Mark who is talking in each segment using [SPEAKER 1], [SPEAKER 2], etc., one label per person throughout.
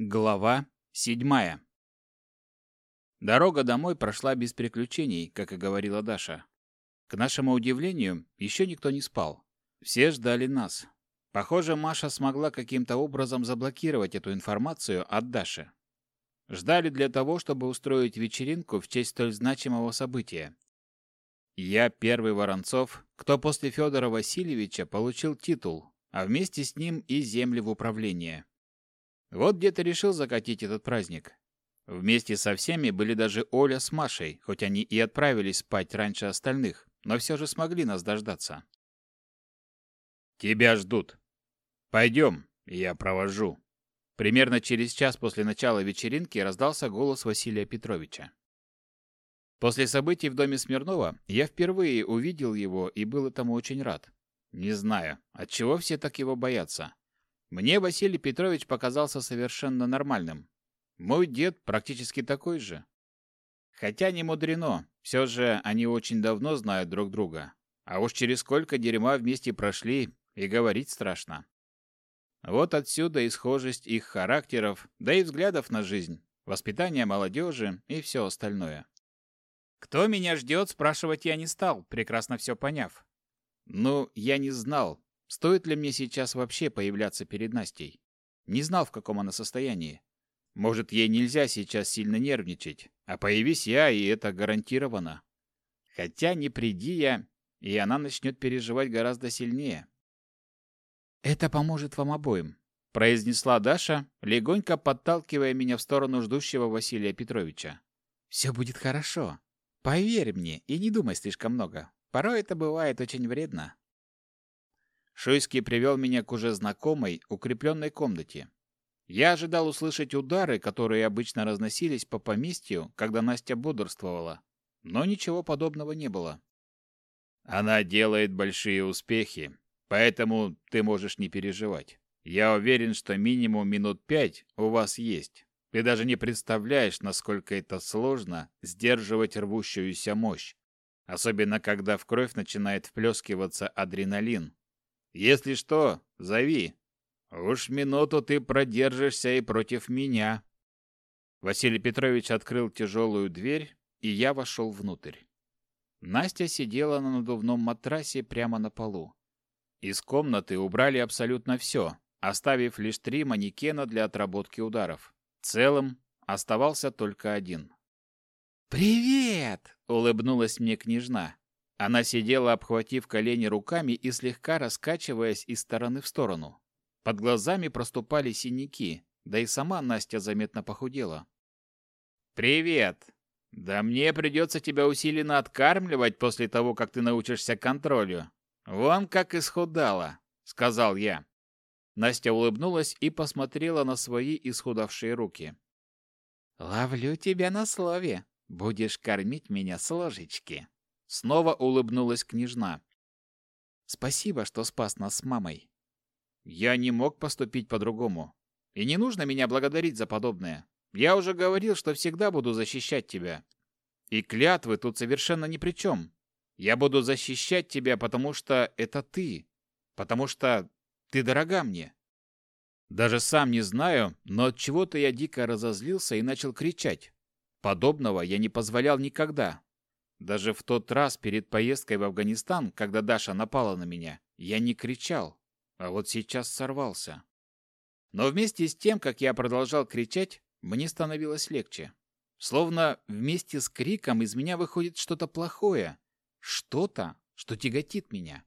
[SPEAKER 1] Глава седьмая. Дорога домой прошла без приключений, как и говорила Даша. К нашему удивлению, еще никто не спал. Все ждали нас. Похоже, Маша смогла каким-то образом заблокировать эту информацию от Даши. Ждали для того, чтобы устроить вечеринку в честь столь значимого события. Я первый Воронцов, кто после Федора Васильевича получил титул, а вместе с ним и земли в управление. Вот где-то решил закатить этот праздник. Вместе со всеми были даже Оля с Машей, хоть они и отправились спать раньше остальных, но все же смогли нас дождаться. «Тебя ждут. Пойдем, я провожу». Примерно через час после начала вечеринки раздался голос Василия Петровича. После событий в доме Смирнова я впервые увидел его и был этому очень рад. Не знаю, от чего все так его боятся. Мне Василий Петрович показался совершенно нормальным. Мой дед практически такой же. Хотя не мудрено, все же они очень давно знают друг друга. А уж через сколько дерьма вместе прошли, и говорить страшно. Вот отсюда и схожесть их характеров, да и взглядов на жизнь, воспитание молодежи и все остальное. Кто меня ждет, спрашивать я не стал, прекрасно все поняв. Ну, я не знал, Стоит ли мне сейчас вообще появляться перед Настей? Не знал, в каком она состоянии. Может, ей нельзя сейчас сильно нервничать, а появись я, и это гарантированно. Хотя не приди я, и она начнет переживать гораздо сильнее. «Это поможет вам обоим», — произнесла Даша, легонько подталкивая меня в сторону ждущего Василия Петровича. «Все будет хорошо. Поверь мне и не думай слишком много. Порой это бывает очень вредно». Шуйский привел меня к уже знакомой, укрепленной комнате. Я ожидал услышать удары, которые обычно разносились по поместью, когда Настя бодрствовала, но ничего подобного не было. Она делает большие успехи, поэтому ты можешь не переживать. Я уверен, что минимум минут пять у вас есть. Ты даже не представляешь, насколько это сложно сдерживать рвущуюся мощь, особенно когда в кровь начинает вплескиваться адреналин, если что, зови. Уж минуту ты продержишься и против меня. Василий Петрович открыл тяжелую дверь, и я вошел внутрь. Настя сидела на надувном матрасе прямо на полу. Из комнаты убрали абсолютно все, оставив лишь три манекена для отработки ударов. Целым оставался только один. «Привет!» — улыбнулась мне княжна. Она сидела, обхватив колени руками и слегка раскачиваясь из стороны в сторону. Под глазами проступали синяки, да и сама Настя заметно похудела. «Привет! Да мне придется тебя усиленно откармливать после того, как ты научишься контролю. Вон как исхудала», — сказал я. Настя улыбнулась и посмотрела на свои исхудавшие руки. «Ловлю тебя на слове. Будешь кормить меня с ложечки». Снова улыбнулась княжна. Спасибо, что спас нас с мамой. Я не мог поступить по-другому. И не нужно меня благодарить за подобное. Я уже говорил, что всегда буду защищать тебя. И клятвы тут совершенно ни при чем. Я буду защищать тебя, потому что это ты. Потому что ты дорога мне. Даже сам не знаю, но от чего-то я дико разозлился и начал кричать. Подобного я не позволял никогда. Даже в тот раз перед поездкой в Афганистан, когда Даша напала на меня, я не кричал, а вот сейчас сорвался. Но вместе с тем, как я продолжал кричать, мне становилось легче. Словно вместе с криком из меня выходит что-то плохое, что-то, что тяготит меня.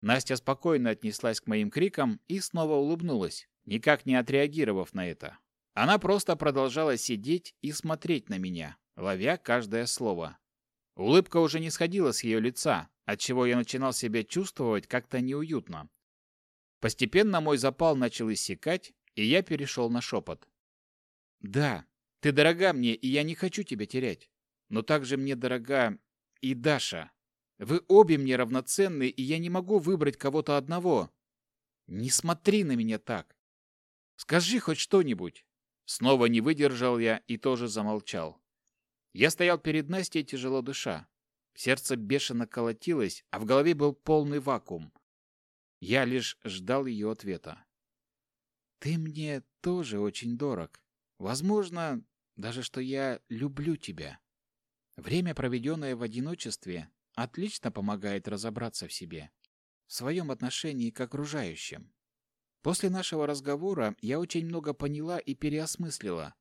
[SPEAKER 1] Настя спокойно отнеслась к моим крикам и снова улыбнулась, никак не отреагировав на это. Она просто продолжала сидеть и смотреть на меня, ловя каждое слово. Улыбка уже не сходила с ее лица, отчего я начинал себя чувствовать как-то неуютно. Постепенно мой запал начал иссякать, и я перешел на шепот. «Да, ты дорога мне, и я не хочу тебя терять. Но также мне дорога и Даша. Вы обе мне равноценны, и я не могу выбрать кого-то одного. Не смотри на меня так. Скажи хоть что-нибудь». Снова не выдержал я и тоже замолчал. Я стоял перед Настей, тяжело дыша. Сердце бешено колотилось, а в голове был полный вакуум. Я лишь ждал ее ответа. Ты мне тоже очень дорог. Возможно, даже что я люблю тебя. Время, проведенное в одиночестве, отлично помогает разобраться в себе, в своем отношении к окружающим. После нашего разговора я очень много поняла и переосмыслила.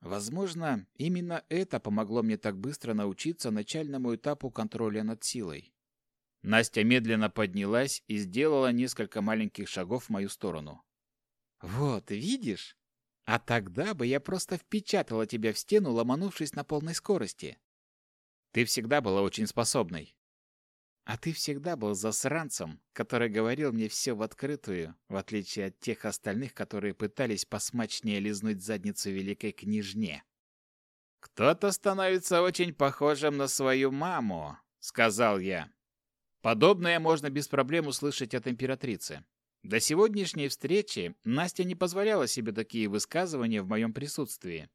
[SPEAKER 1] Возможно, именно это помогло мне так быстро научиться начальному этапу контроля над силой. Настя медленно поднялась и сделала несколько маленьких шагов в мою сторону. «Вот, видишь? А тогда бы я просто впечатала тебя в стену, ломанувшись на полной скорости. Ты всегда была очень способной. А ты всегда был засранцем, который говорил мне все в открытую, в отличие от тех остальных, которые пытались посмачнее лизнуть задницу великой княжне. «Кто-то становится очень похожим на свою маму», — сказал я. Подобное можно без проблем услышать от императрицы. До сегодняшней встречи Настя не позволяла себе такие высказывания в моем присутствии.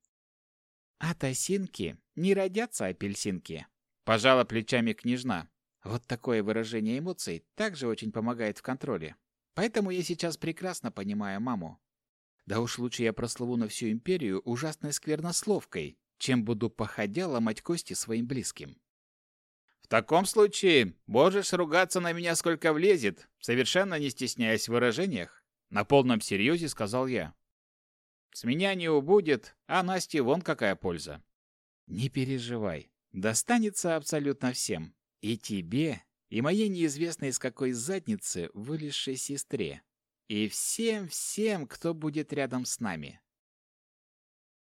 [SPEAKER 1] «От осинки не родятся апельсинки», — пожала плечами княжна. Вот такое выражение эмоций также очень помогает в контроле. Поэтому я сейчас прекрасно понимаю маму. Да уж лучше я прослову на всю империю ужасной сквернословкой, чем буду походя ломать кости своим близким. В таком случае можешь ругаться на меня сколько влезет, совершенно не стесняясь в выражениях, на полном серьезе сказал я. С меня не убудет, а Насте вон какая польза. Не переживай, достанется абсолютно всем. И тебе, и моей неизвестной из какой задницы вылезшей сестре. И всем-всем, кто будет рядом с нами.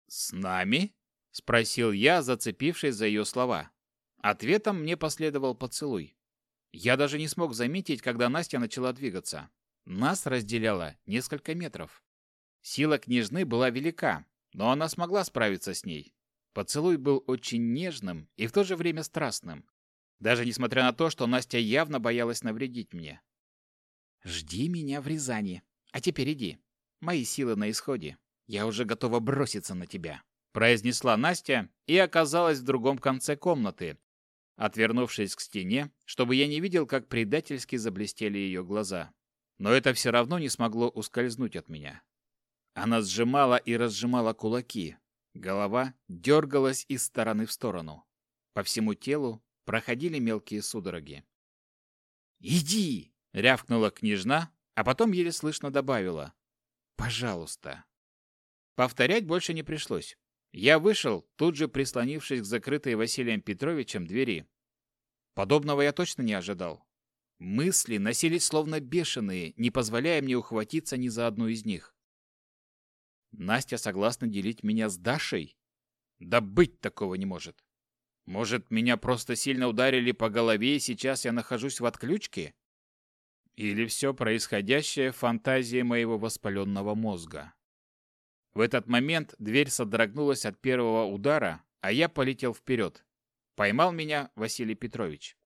[SPEAKER 1] «С нами?» — спросил я, зацепившись за ее слова. Ответом мне последовал поцелуй. Я даже не смог заметить, когда Настя начала двигаться. Нас разделяло несколько метров. Сила княжны была велика, но она смогла справиться с ней. Поцелуй был очень нежным и в то же время страстным даже несмотря на то, что Настя явно боялась навредить мне. «Жди меня в Рязани. А теперь иди. Мои силы на исходе. Я уже готова броситься на тебя», — произнесла Настя и оказалась в другом конце комнаты, отвернувшись к стене, чтобы я не видел, как предательски заблестели ее глаза. Но это все равно не смогло ускользнуть от меня. Она сжимала и разжимала кулаки. Голова дергалась из стороны в сторону. По всему телу проходили мелкие судороги. «Иди!» — рявкнула княжна, а потом еле слышно добавила. «Пожалуйста». Повторять больше не пришлось. Я вышел, тут же прислонившись к закрытой Василием Петровичем двери. Подобного я точно не ожидал. Мысли носились словно бешеные, не позволяя мне ухватиться ни за одну из них. Настя согласна делить меня с Дашей? Да быть такого не может. Может, меня просто сильно ударили по голове, и сейчас я нахожусь в отключке? Или все происходящее – фантазия моего воспаленного мозга? В этот момент дверь содрогнулась от первого удара, а я полетел вперед. Поймал меня Василий Петрович.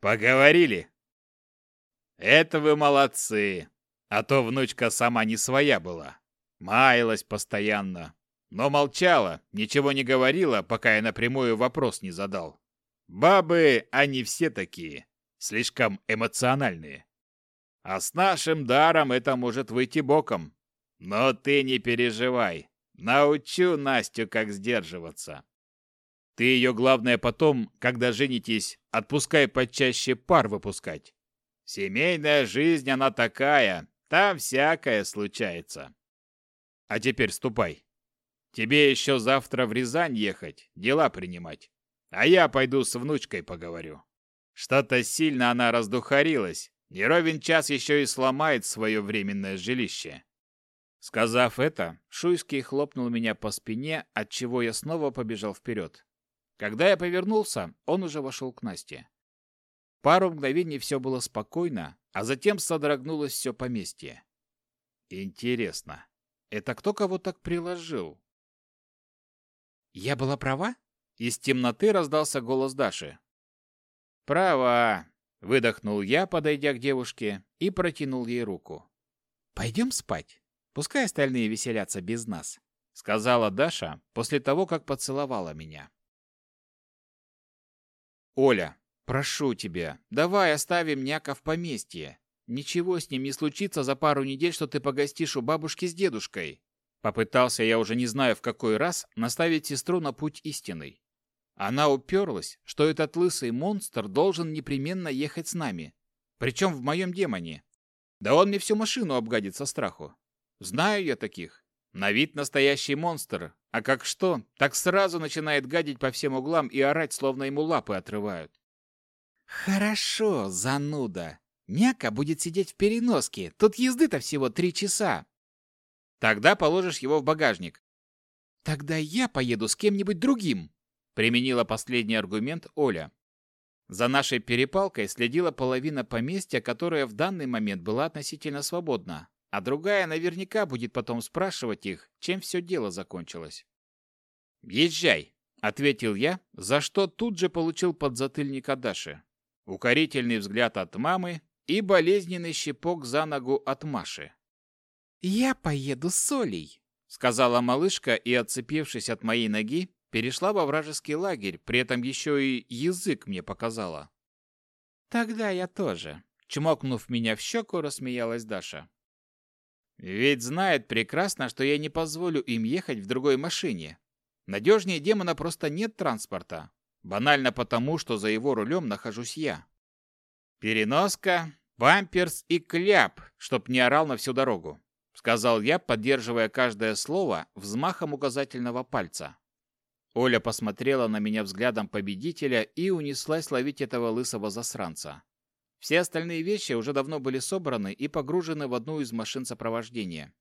[SPEAKER 1] «Поговорили!» «Это вы молодцы! А то внучка сама не своя была. Маялась постоянно, но молчала, ничего не говорила, пока я напрямую вопрос не задал. Бабы, они все такие, слишком эмоциональные. А с нашим даром это может выйти боком. Но ты не переживай, научу Настю, как сдерживаться. Ты ее, главное, потом, когда женитесь, отпускай почаще пар выпускать. Семейная жизнь, она такая, там всякое случается. А теперь ступай. Тебе еще завтра в Рязань ехать, дела принимать. А я пойду с внучкой поговорю. Что-то сильно она раздухарилась. Не ровен час еще и сломает свое временное жилище. Сказав это, Шуйский хлопнул меня по спине, от чего я снова побежал вперед. Когда я повернулся, он уже вошел к Насте. Пару мгновений все было спокойно, а затем содрогнулось все поместье. Интересно, это кто кого так приложил? «Я была права?» Из темноты раздался голос Даши. «Права!» — выдохнул я, подойдя к девушке, и протянул ей руку. «Пойдем спать. Пускай остальные веселятся без нас», — сказала Даша после того, как поцеловала меня. «Оля, прошу тебя, давай оставим няка в поместье. ничего с ним не случится за пару недель, что ты погостишь у бабушки с дедушкой. Попытался я уже не знаю в какой раз наставить сестру на путь истинный. Она уперлась, что этот лысый монстр должен непременно ехать с нами. Причем в моем демоне. Да он мне всю машину обгадит со страху. Знаю я таких. На вид настоящий монстр, а как что, так сразу начинает гадить по всем углам и орать, словно ему лапы отрывают. «Хорошо, зануда. Няка будет сидеть в переноске. Тут езды-то всего три часа. Тогда положишь его в багажник. Тогда я поеду с кем-нибудь другим, применила последний аргумент Оля. За нашей перепалкой следила половина поместья, которая в данный момент была относительно свободна, а другая наверняка будет потом спрашивать их, чем все дело закончилось. «Езжай», — ответил я, за что тут же получил подзатыльник от Даши, укорительный взгляд от мамы и болезненный щепок за ногу от Маши. «Я поеду с Олей», — сказала малышка и, отцепившись от моей ноги, перешла во вражеский лагерь, при этом еще и язык мне показала. «Тогда я тоже», — чмокнув меня в щеку, рассмеялась Даша. «Ведь знает прекрасно, что я не позволю им ехать в другой машине. Надежнее демона просто нет транспорта. Банально потому, что за его рулем нахожусь я. Переноска, бамперс и кляп, чтоб не орал на всю дорогу сказал я, поддерживая каждое слово взмахом указательного пальца. Оля посмотрела на меня взглядом победителя и унеслась ловить этого лысого засранца. Все остальные вещи уже давно были собраны и погружены в одну из машин сопровождения.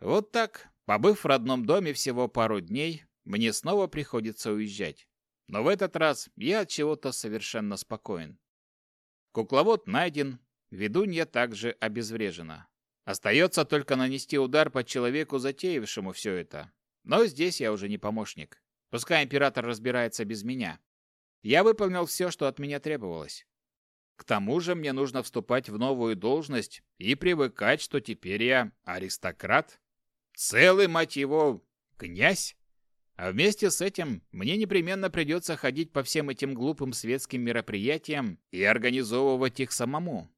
[SPEAKER 1] Вот так, побыв в родном доме всего пару дней, мне снова приходится уезжать. Но в этот раз я от чего-то совершенно спокоен. Кукловод найден, ведунья также обезврежена. Остается только нанести удар по человеку, затеявшему все это. Но здесь я уже не помощник. Пускай император разбирается без меня. Я выполнил все, что от меня требовалось. К тому же мне нужно вступать в новую должность и привыкать, что теперь я аристократ. Целый, мать его, князь. А вместе с этим мне непременно придется ходить по всем этим глупым светским мероприятиям и организовывать их самому.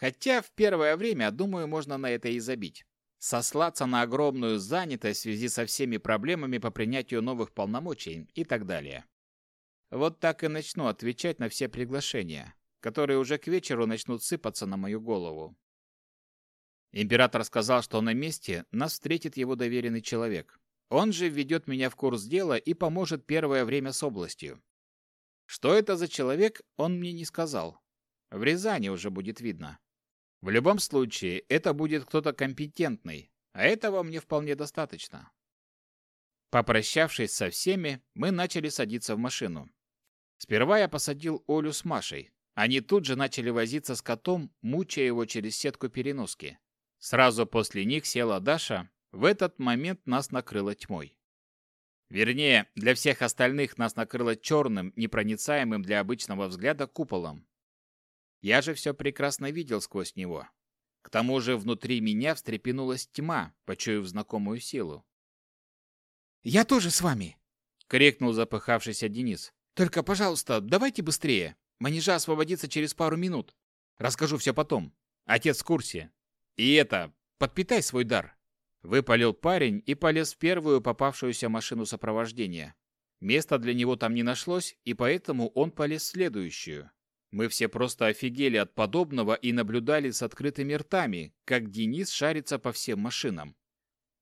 [SPEAKER 1] Хотя в первое время, думаю, можно на это и забить. Сослаться на огромную занятость в связи со всеми проблемами по принятию новых полномочий и так далее. Вот так и начну отвечать на все приглашения, которые уже к вечеру начнут сыпаться на мою голову. Император сказал, что на месте нас встретит его доверенный человек. Он же введет меня в курс дела и поможет первое время с областью. Что это за человек, он мне не сказал. В Рязани уже будет видно. В любом случае, это будет кто-то компетентный, а этого мне вполне достаточно. Попрощавшись со всеми, мы начали садиться в машину. Сперва я посадил Олю с Машей. Они тут же начали возиться с котом, мучая его через сетку переноски. Сразу после них села Даша. В этот момент нас накрыло тьмой. Вернее, для всех остальных нас накрыло черным, непроницаемым для обычного взгляда куполом. Я же все прекрасно видел сквозь него. К тому же внутри меня встрепенулась тьма, почуяв знакомую силу. «Я тоже с вами!» — крикнул запыхавшийся Денис. «Только, пожалуйста, давайте быстрее. Манежа освободится через пару минут. Расскажу все потом. Отец в курсе. И это, подпитай свой дар». Выпалил парень и полез в первую попавшуюся машину сопровождения. Места для него там не нашлось, и поэтому он полез в следующую. Мы все просто офигели от подобного и наблюдали с открытыми ртами, как Денис шарится по всем машинам.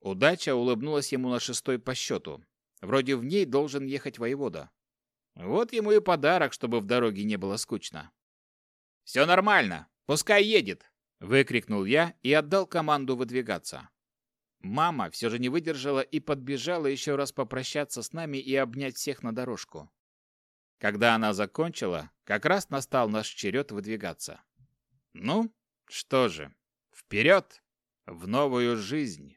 [SPEAKER 1] Удача улыбнулась ему на шестой по счету. Вроде в ней должен ехать воевода. Вот ему и подарок, чтобы в дороге не было скучно. «Все нормально, пускай едет!» — выкрикнул я и отдал команду выдвигаться. Мама все же не выдержала и подбежала еще раз попрощаться с нами и обнять всех на дорожку. Когда она закончила, как раз настал наш черед выдвигаться. Ну, что же, вперед, в новую жизнь.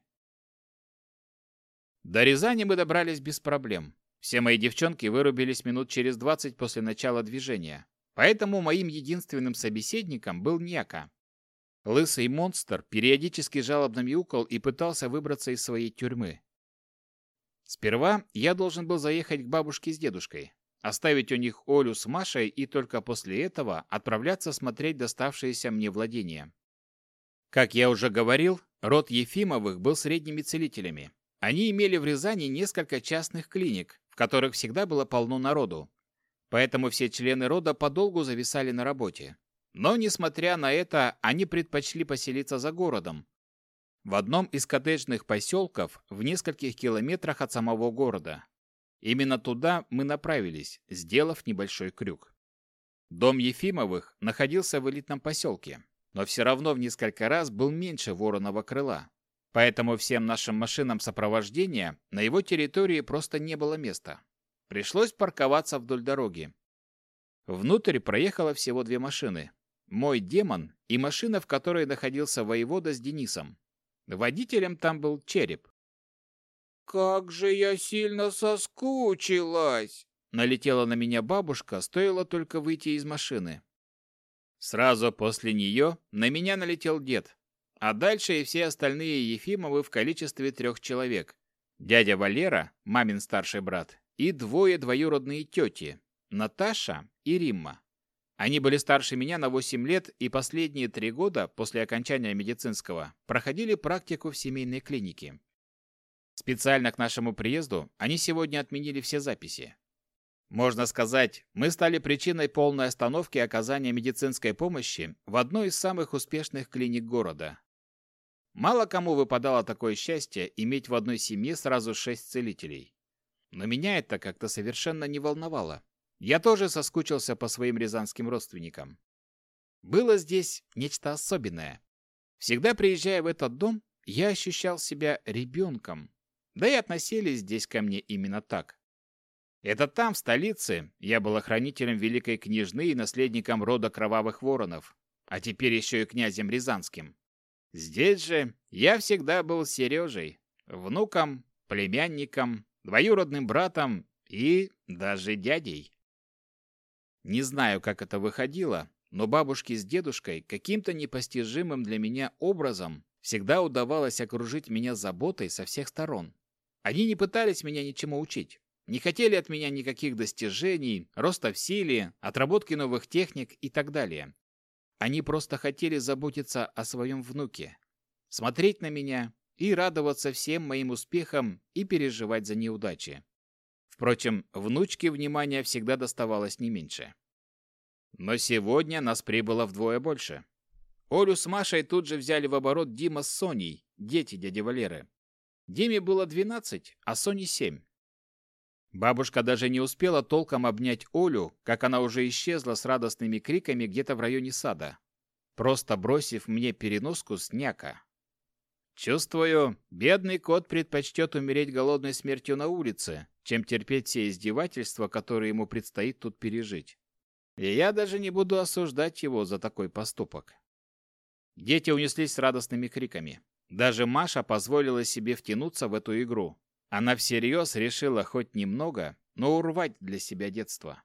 [SPEAKER 1] До Рязани мы добрались без проблем. Все мои девчонки вырубились минут через двадцать после начала движения. Поэтому моим единственным собеседником был Няка. Лысый монстр периодически жалобно мяукал и пытался выбраться из своей тюрьмы. Сперва я должен был заехать к бабушке с дедушкой, оставить у них Олю с Машей и только после этого отправляться смотреть доставшиеся мне владения. Как я уже говорил, род Ефимовых был средними целителями. Они имели в Рязани несколько частных клиник, в которых всегда было полно народу. Поэтому все члены рода подолгу зависали на работе. Но, несмотря на это, они предпочли поселиться за городом, в одном из коттеджных поселков в нескольких километрах от самого города. Именно туда мы направились, сделав небольшой крюк. Дом Ефимовых находился в элитном поселке, но все равно в несколько раз был меньше вороного крыла. Поэтому всем нашим машинам сопровождения на его территории просто не было места. Пришлось парковаться вдоль дороги. Внутрь проехало всего две машины. Мой демон и машина, в которой находился воевода с Денисом. Водителем там был череп.
[SPEAKER 2] «Как же я сильно соскучилась!»
[SPEAKER 1] Налетела на меня бабушка, стоило только выйти из машины. Сразу после нее на меня налетел дед, а дальше и все остальные Ефимовы в количестве трех человек. Дядя Валера, мамин старший брат, и двое двоюродные тети, Наташа и Римма. Они были старше меня на 8 лет и последние три года после окончания медицинского проходили практику в семейной клинике. Специально к нашему приезду они сегодня отменили все записи. Можно сказать, мы стали причиной полной остановки оказания медицинской помощи в одной из самых успешных клиник города. Мало кому выпадало такое счастье иметь в одной семье сразу шесть целителей. Но меня это как-то совершенно не волновало. Я тоже соскучился по своим рязанским родственникам. Было здесь нечто особенное. Всегда приезжая в этот дом, я ощущал себя ребенком. Да и относились здесь ко мне именно так. Это там, в столице, я был охранителем великой княжны и наследником рода кровавых воронов, а теперь еще и князем Рязанским. Здесь же я всегда был Сережей, внуком, племянником, двоюродным братом и даже дядей. Не знаю, как это выходило, но бабушке с дедушкой каким-то непостижимым для меня образом всегда удавалось окружить меня заботой со всех сторон. Они не пытались меня ничему учить. Не хотели от меня никаких достижений, роста в силе, отработки новых техник и так далее. Они просто хотели заботиться о своем внуке, смотреть на меня и радоваться всем моим успехам и переживать за неудачи. Впрочем, внучке внимания всегда доставалось не меньше. Но сегодня нас прибыло вдвое больше. Олю с Машей тут же взяли в оборот Дима с Соней, дети дяди Валеры. Диме было 12, а Соне 7. Бабушка даже не успела толком обнять Олю, как она уже исчезла с радостными криками где-то в районе сада, просто бросив мне переноску с няка. Чувствую, бедный кот предпочтет умереть голодной смертью на улице, чем терпеть все издевательства, которые ему предстоит тут пережить. И я даже не буду осуждать его за такой поступок. Дети унеслись с радостными криками. Даже Маша позволила себе втянуться в эту игру, она всерьез решила хоть немного, но урвать для себя детство.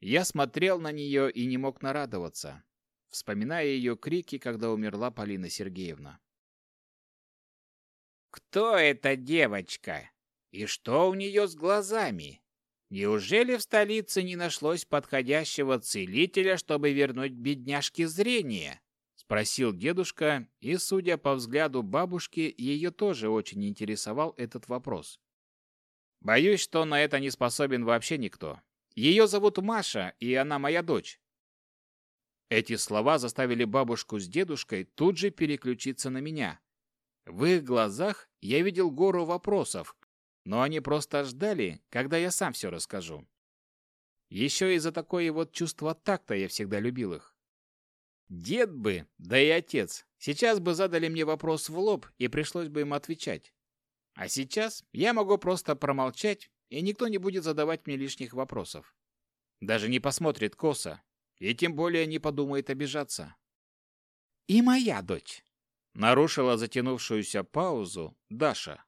[SPEAKER 1] Я смотрел на нее и не мог нарадоваться, вспоминая ее крики, когда умерла Полина Сергеевна.
[SPEAKER 2] «Кто эта девочка? И что у нее с глазами? Неужели в столице не нашлось подходящего целителя, чтобы вернуть бедняжке зрение?»
[SPEAKER 1] Спросил дедушка, и, судя по взгляду бабушки, ее тоже очень интересовал этот вопрос. Боюсь, что на это не способен вообще никто. Ее зовут Маша, и она моя дочь. Эти слова заставили бабушку с дедушкой тут же переключиться на меня. В их глазах я видел гору вопросов, но они просто ждали, когда я сам все расскажу. Еще из-за такое вот чувство такта я всегда любил их. Дед бы, да и отец, сейчас бы задали мне вопрос в лоб, и пришлось бы им отвечать. А сейчас я могу просто промолчать, и никто не будет задавать мне лишних вопросов. Даже не посмотрит косо, и тем более не подумает обижаться.
[SPEAKER 2] «И моя дочь», —
[SPEAKER 1] нарушила затянувшуюся паузу Даша.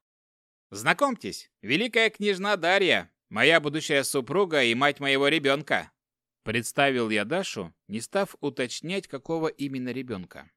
[SPEAKER 1] «Знакомьтесь, великая княжна Дарья, моя будущая супруга и мать моего ребенка», Представил я Дашу, не став уточнять, какого именно ребенка.